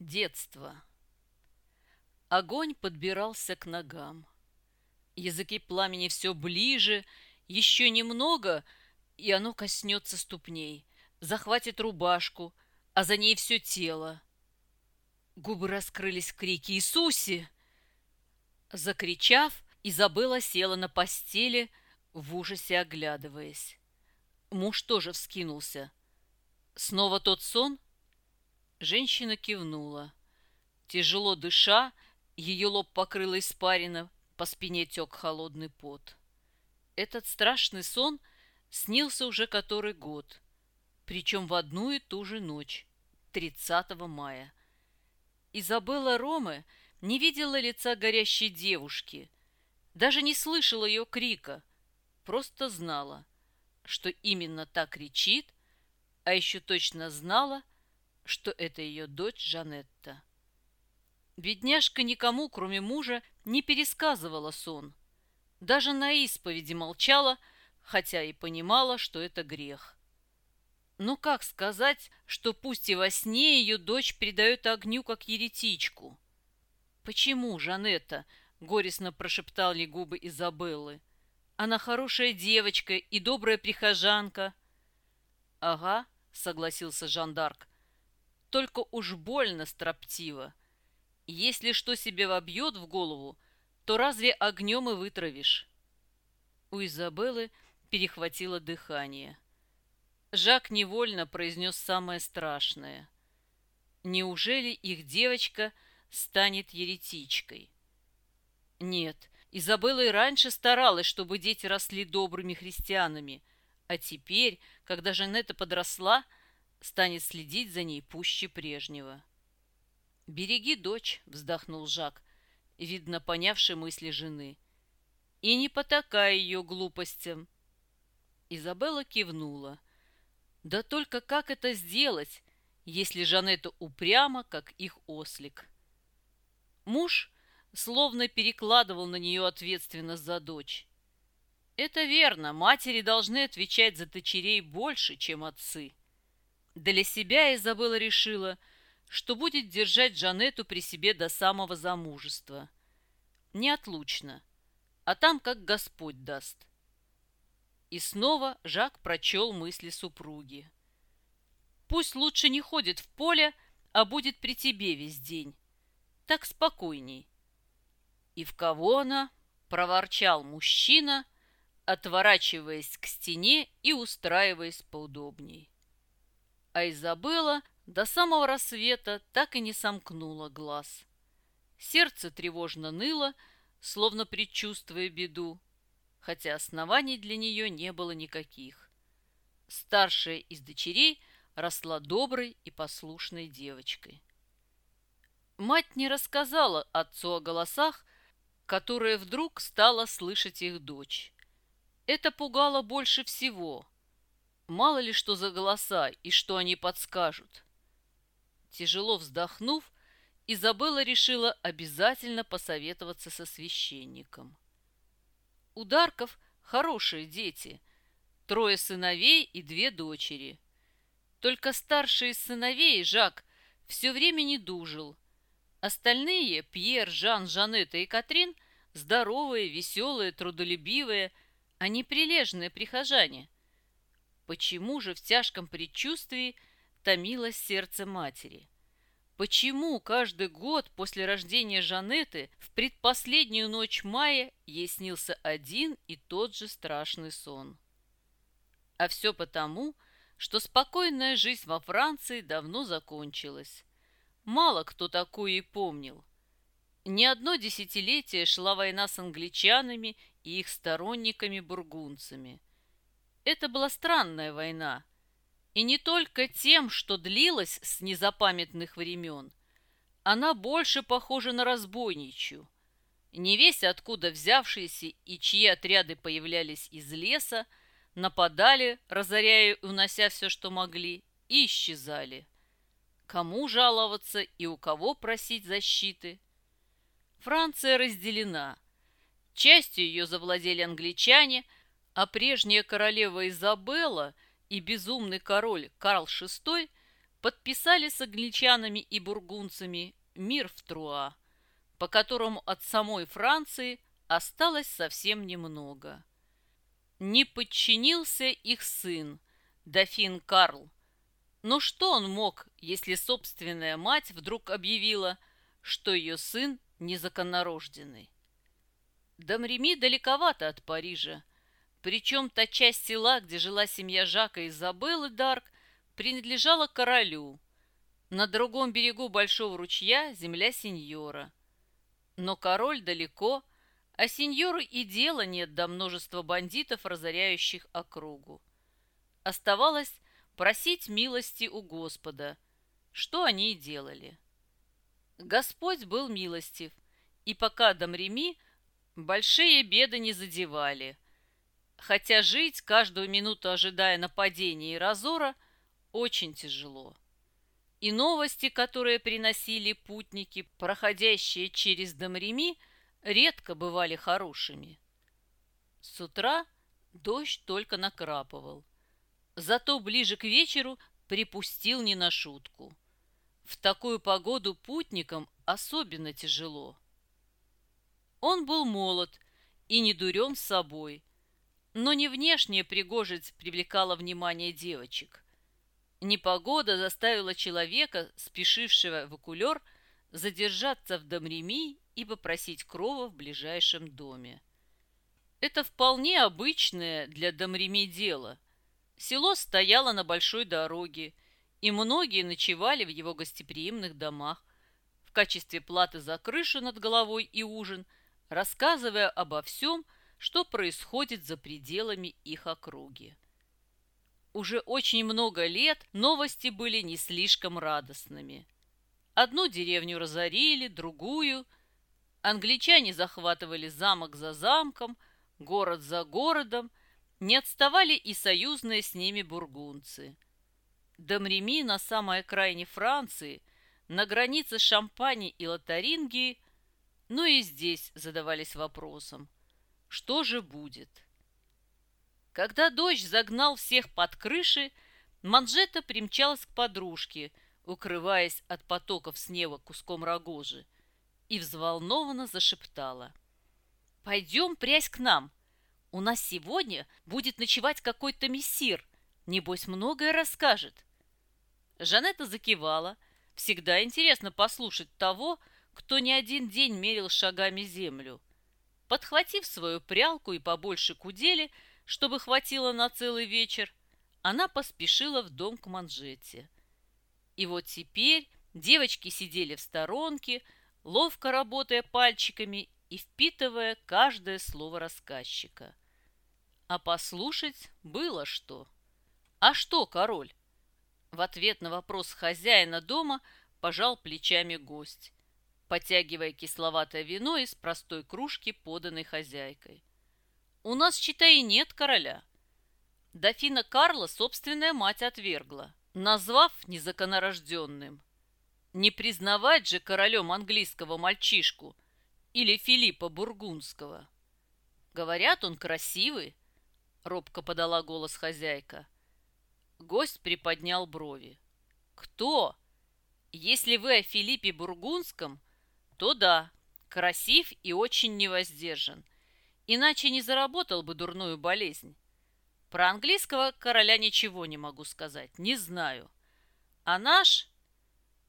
Детство. Огонь подбирался к ногам. Языки пламени все ближе, еще немного, и оно коснется ступней, захватит рубашку, а за ней все тело. Губы раскрылись в крике «Иисусе!». Закричав, Изабелла села на постели, в ужасе оглядываясь. Муж тоже вскинулся. Снова тот сон — Женщина кивнула. Тяжело дыша, ее лоб покрыло испарина, по спине тек холодный пот. Этот страшный сон снился уже который год, причем в одну и ту же ночь, 30 мая. Изабелла Ромы не видела лица горящей девушки, даже не слышала ее крика, просто знала, что именно так кричит, а еще точно знала, что это ее дочь Жанетта. Бедняжка никому, кроме мужа, не пересказывала сон. Даже на исповеди молчала, хотя и понимала, что это грех. Но как сказать, что пусть и во сне ее дочь предает огню, как еретичку? «Почему, Жанетта?» — горестно прошептали губы Изабеллы. «Она хорошая девочка и добрая прихожанка». «Ага», — согласился Жандарк, только уж больно строптиво. Если что себе вобьет в голову, то разве огнем и вытравишь? У Изабеллы перехватило дыхание. Жак невольно произнес самое страшное. Неужели их девочка станет еретичкой? Нет, Изабелла и раньше старалась, чтобы дети росли добрыми христианами, а теперь, когда Жанетта подросла, станет следить за ней пуще прежнего. «Береги дочь», — вздохнул Жак, видно понявший мысли жены. «И не потакай ее глупостям». Изабелла кивнула. «Да только как это сделать, если Жанетта упряма, как их ослик?» Муж словно перекладывал на нее ответственность за дочь. Это верно, матери должны отвечать за дочерей больше, чем отцы. Для себя Изабелла решила, что будет держать Джанетту при себе до самого замужества. Неотлучно, а там как Господь даст. И снова Жак прочел мысли супруги. Пусть лучше не ходит в поле, а будет при тебе весь день. Так спокойней. И в кого она? Проворчал мужчина, отворачиваясь к стене и устраиваясь поудобней а Изабелла до самого рассвета так и не сомкнула глаз. Сердце тревожно ныло, словно предчувствуя беду, хотя оснований для нее не было никаких. Старшая из дочерей росла доброй и послушной девочкой. Мать не рассказала отцу о голосах, которые вдруг стала слышать их дочь. Это пугало больше всего – Мало ли что за голоса и что они подскажут. Тяжело вздохнув, Изабелла решила обязательно посоветоваться со священником. У Дарков хорошие дети, трое сыновей и две дочери. Только старший из сыновей, Жак, все время не дужил. Остальные, Пьер, Жан, Жанетта и Катрин, здоровые, веселые, трудолюбивые, они прилежные прихожане – Почему же в тяжком предчувствии томилось сердце матери? Почему каждый год после рождения Жанеты в предпоследнюю ночь мая ей снился один и тот же страшный сон? А все потому, что спокойная жизнь во Франции давно закончилась. Мало кто такую и помнил. Не одно десятилетие шла война с англичанами и их сторонниками-бургунцами – это была странная война. И не только тем, что длилась с незапамятных времен. Она больше похожа на разбойничью. Не весь откуда взявшиеся и чьи отряды появлялись из леса, нападали, разоряя и унося все, что могли, и исчезали. Кому жаловаться и у кого просить защиты? Франция разделена. Частью ее завладели англичане – а прежняя королева Изабелла и безумный король Карл VI подписали с англичанами и бургунцами мир в Труа, по которому от самой Франции осталось совсем немного. Не подчинился их сын, дофин Карл. Но что он мог, если собственная мать вдруг объявила, что ее сын незаконнорожденный? Дамреми далековато от Парижа, причем та часть села, где жила семья Жака Изабеллы Дарк, принадлежала королю. На другом берегу большого ручья земля сеньора. Но король далеко, а сеньору и дела нет до множества бандитов, разоряющих округу. Оставалось просить милости у Господа, что они и делали. Господь был милостив, и пока Дамреми большие беды не задевали – хотя жить, каждую минуту ожидая нападения и разора, очень тяжело. И новости, которые приносили путники, проходящие через Домреми, редко бывали хорошими. С утра дождь только накрапывал. Зато ближе к вечеру припустил не на шутку. В такую погоду путникам особенно тяжело. Он был молод и не дурен с собой – но не внешняя пригожесть привлекала внимание девочек. Непогода заставила человека, спешившего в окулер, задержаться в Домреми и попросить крова в ближайшем доме. Это вполне обычное для Домреми дело. Село стояло на большой дороге, и многие ночевали в его гостеприимных домах в качестве платы за крышу над головой и ужин, рассказывая обо всем, что происходит за пределами их округи. Уже очень много лет новости были не слишком радостными. Одну деревню разорили, другую. Англичане захватывали замок за замком, город за городом, не отставали и союзные с ними бургунцы. Домреми на самой окраине Франции, на границе Шампани и Лотарингии, но и здесь задавались вопросом – что же будет? Когда дождь загнал всех под крыши, Манжета примчалась к подружке, укрываясь от потоков снега куском рогожи, и взволнованно зашептала. «Пойдем прясь к нам. У нас сегодня будет ночевать какой-то мессир. Небось, многое расскажет». Жанетта закивала. Всегда интересно послушать того, кто не один день мерил шагами землю. Подхватив свою прялку и побольше кудели, чтобы хватило на целый вечер, она поспешила в дом к манжете. И вот теперь девочки сидели в сторонке, ловко работая пальчиками и впитывая каждое слово рассказчика. А послушать было что. «А что, король?» В ответ на вопрос хозяина дома пожал плечами гость потягивая кисловатое вино из простой кружки, поданной хозяйкой. «У нас, считай, и нет короля». Дофина Карла собственная мать отвергла, назвав незаконорожденным. Не признавать же королем английского мальчишку или Филиппа Бургундского. Говорят, он красивый, робко подала голос хозяйка. Гость приподнял брови. Кто? Если вы о Филиппе Бургундском, то да, красив и очень невоздержан. Иначе не заработал бы дурную болезнь. Про английского короля ничего не могу сказать, не знаю. А наш...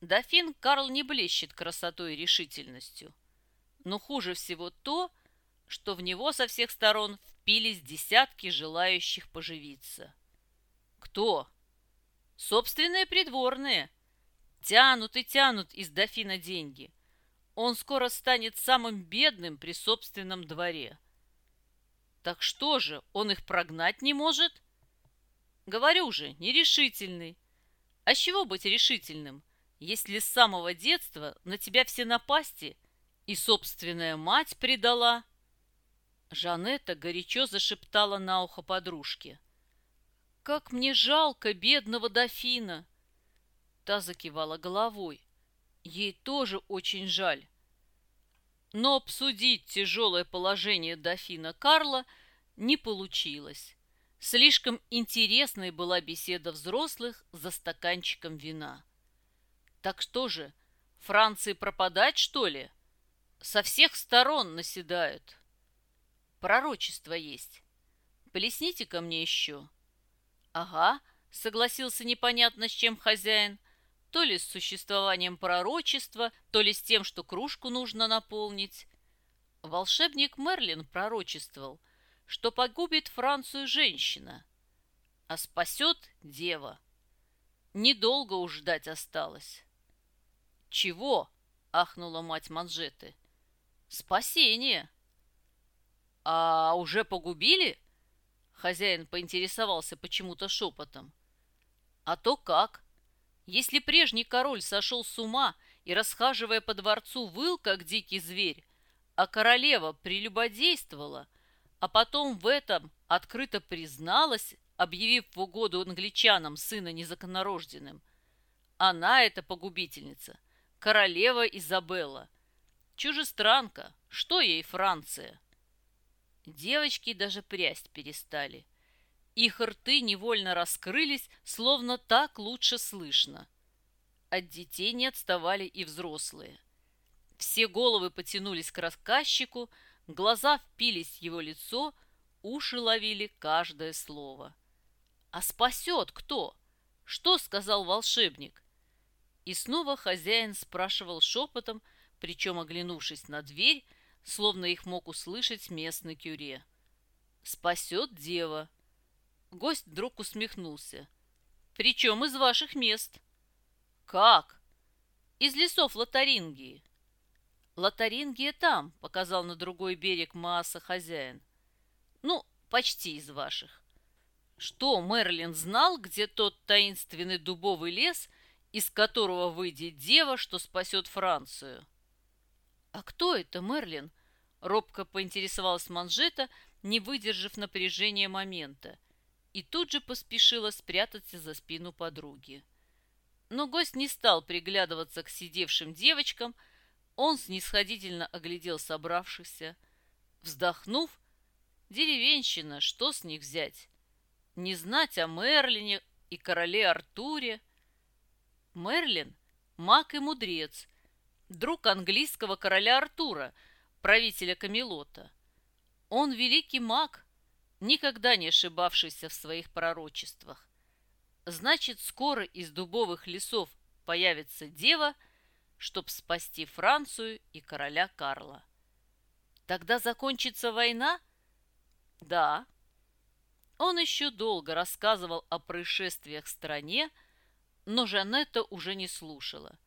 Дофин Карл не блещет красотой и решительностью. Но хуже всего то, что в него со всех сторон впились десятки желающих поживиться. Кто? Собственные придворные. Тянут и тянут из дофина деньги. Он скоро станет самым бедным при собственном дворе. Так что же, он их прогнать не может? Говорю же, нерешительный. А с чего быть решительным, если с самого детства на тебя все напасти и собственная мать предала? Жанетта горячо зашептала на ухо подружке. «Как мне жалко бедного дофина!» Та закивала головой. Ей тоже очень жаль. Но обсудить тяжелое положение дофина Карла не получилось. Слишком интересной была беседа взрослых за стаканчиком вина. Так что же, Франции пропадать, что ли? Со всех сторон наседают. Пророчество есть. Плесните ко мне еще. Ага, согласился непонятно с чем хозяин. То ли с существованием пророчества, то ли с тем, что кружку нужно наполнить. Волшебник Мерлин пророчествовал, что погубит Францию женщина, а спасет дева. Недолго уж ждать осталось. «Чего?» — ахнула мать манжеты. «Спасение!» «А уже погубили?» Хозяин поинтересовался почему-то шепотом. «А то как? Если прежний король сошел с ума и, расхаживая по дворцу, выл, как дикий зверь, а королева прелюбодействовала, а потом в этом открыто призналась, объявив в угоду англичанам сына незаконнорожденным, она, эта погубительница, королева Изабелла, чужестранка, что ей Франция?» Девочки даже прясть перестали. Их рты невольно раскрылись, словно так лучше слышно. От детей не отставали и взрослые. Все головы потянулись к рассказчику, глаза впились в его лицо, уши ловили каждое слово. «А спасет кто? Что сказал волшебник?» И снова хозяин спрашивал шепотом, причем, оглянувшись на дверь, словно их мог услышать местный кюре. «Спасет дева!» Гость вдруг усмехнулся. «Причем из ваших мест?» «Как?» «Из лесов Лотарингии». «Лотарингия там», — показал на другой берег Мааса хозяин. «Ну, почти из ваших». Что Мерлин знал, где тот таинственный дубовый лес, из которого выйдет дева, что спасет Францию? «А кто это, Мерлин?» Робко поинтересовалась манжета, не выдержав напряжения момента, и тут же поспешила спрятаться за спину подруги. Но гость не стал приглядываться к сидевшим девочкам, он снисходительно оглядел собравшихся. Вздохнув, деревенщина, что с них взять? Не знать о Мерлине и короле Артуре. Мерлин – маг и мудрец, друг английского короля Артура – правителя Камелота. Он великий маг, никогда не ошибавшийся в своих пророчествах. Значит, скоро из дубовых лесов появится дева, чтоб спасти Францию и короля Карла. Тогда закончится война? Да. Он еще долго рассказывал о происшествиях в стране, но Жанетта уже не слушала.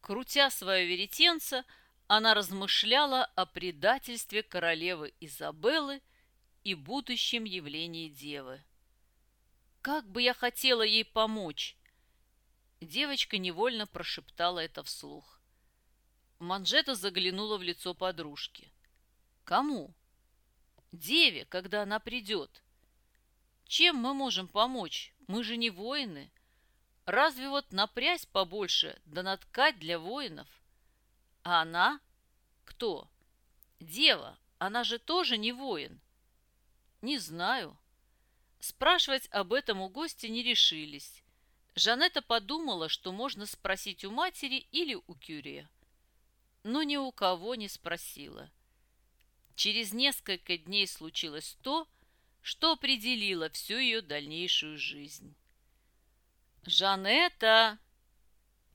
Крутя свое веретенце, она размышляла о предательстве королевы Изабеллы и будущем явлении девы. «Как бы я хотела ей помочь!» Девочка невольно прошептала это вслух. Манжета заглянула в лицо подружки. «Кому?» «Деве, когда она придет. Чем мы можем помочь? Мы же не воины. Разве вот напрясь побольше, да наткать для воинов?» А она? Кто? Дева. Она же тоже не воин. Не знаю. Спрашивать об этом у гостя не решились. Жанетта подумала, что можно спросить у матери или у Кюре. Но ни у кого не спросила. Через несколько дней случилось то, что определило всю ее дальнейшую жизнь. «Жанетта!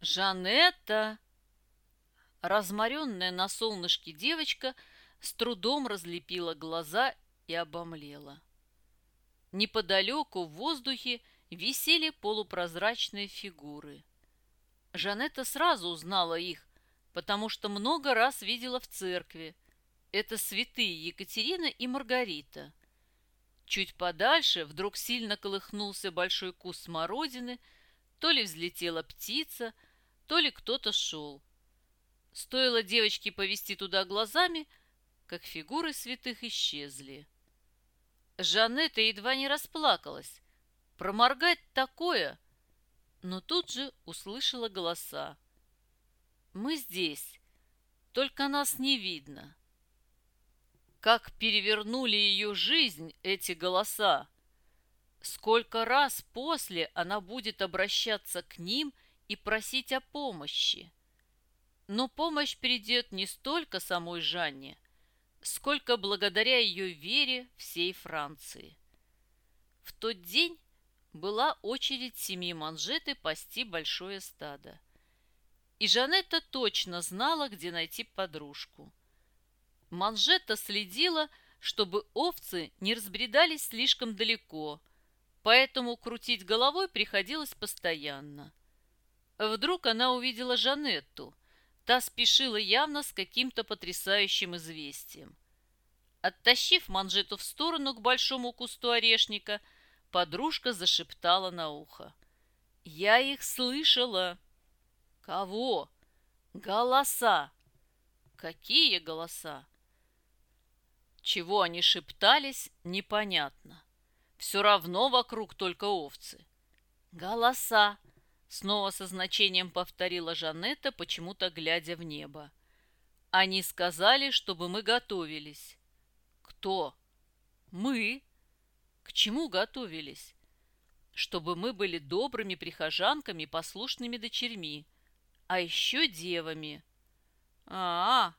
Жанетта!» Разморенная на солнышке девочка с трудом разлепила глаза и обомлела. Неподалеку в воздухе висели полупрозрачные фигуры. Жанетта сразу узнала их, потому что много раз видела в церкви. Это святые Екатерина и Маргарита. Чуть подальше вдруг сильно колыхнулся большой куст смородины, то ли взлетела птица, то ли кто-то шел. Стоило девочке повести туда глазами, как фигуры святых исчезли. Жанетта едва не расплакалась. Проморгать такое! Но тут же услышала голоса. «Мы здесь, только нас не видно». Как перевернули ее жизнь эти голоса! Сколько раз после она будет обращаться к ним и просить о помощи. Но помощь придет не столько самой Жанне, сколько благодаря ее вере всей Франции. В тот день была очередь семьи Манжеты пасти большое стадо. И Жанетта точно знала, где найти подружку. Манжета следила, чтобы овцы не разбредались слишком далеко, поэтому крутить головой приходилось постоянно. Вдруг она увидела Жанетту. Та спешила явно с каким-то потрясающим известием. Оттащив манжету в сторону к большому кусту орешника, подружка зашептала на ухо. «Я их слышала!» «Кого?» «Голоса!» «Какие голоса?» Чего они шептались, непонятно. Все равно вокруг только овцы. «Голоса!» — снова со значением повторила Жанетта, почему-то глядя в небо. «Они сказали, чтобы мы готовились». «Кто?» «Мы». «К чему готовились?» «Чтобы мы были добрыми прихожанками, послушными дочерьми, а еще девами». «А-а!»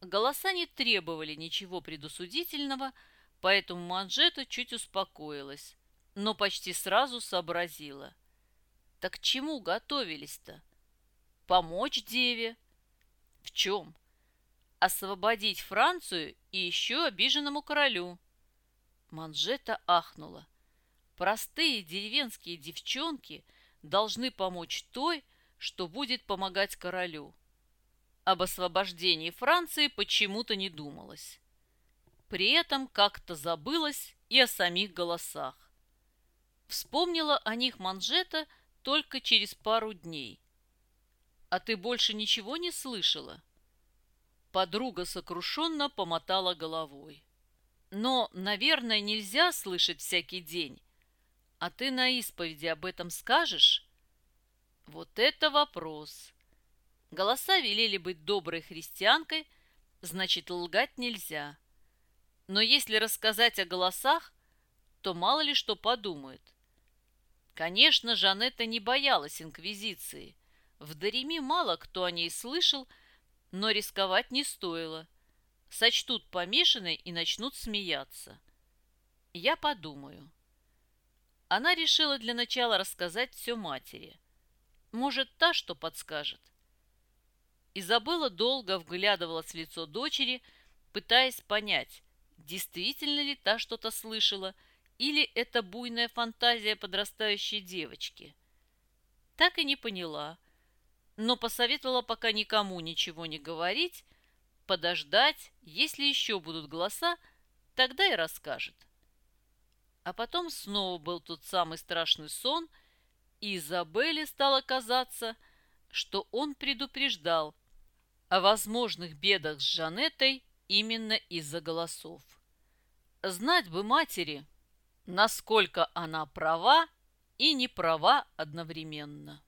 Голоса не требовали ничего предусудительного, — поэтому Манжета чуть успокоилась, но почти сразу сообразила. Так чему готовились-то? Помочь деве? В чем? Освободить Францию и еще обиженному королю. Манжета ахнула. Простые деревенские девчонки должны помочь той, что будет помогать королю. Об освобождении Франции почему-то не думалось. При этом как-то забылась и о самих голосах. Вспомнила о них манжета только через пару дней. «А ты больше ничего не слышала?» Подруга сокрушенно помотала головой. «Но, наверное, нельзя слышать всякий день. А ты на исповеди об этом скажешь?» Вот это вопрос. Голоса велели быть доброй христианкой, значит, лгать нельзя. Но если рассказать о голосах, то мало ли что подумают. Конечно, Жанетта не боялась инквизиции. В Дареми мало кто о ней слышал, но рисковать не стоило. Сочтут помешанной и начнут смеяться. Я подумаю. Она решила для начала рассказать все матери. Может, та что подскажет. Изабелла долго вглядывалась в лицо дочери, пытаясь понять, действительно ли та что-то слышала, или это буйная фантазия подрастающей девочки. Так и не поняла, но посоветовала пока никому ничего не говорить, подождать, если еще будут голоса, тогда и расскажет. А потом снова был тот самый страшный сон, и Изабелле стало казаться, что он предупреждал о возможных бедах с Жанетой именно из-за голосов. Знать бы матери, насколько она права и не права одновременно.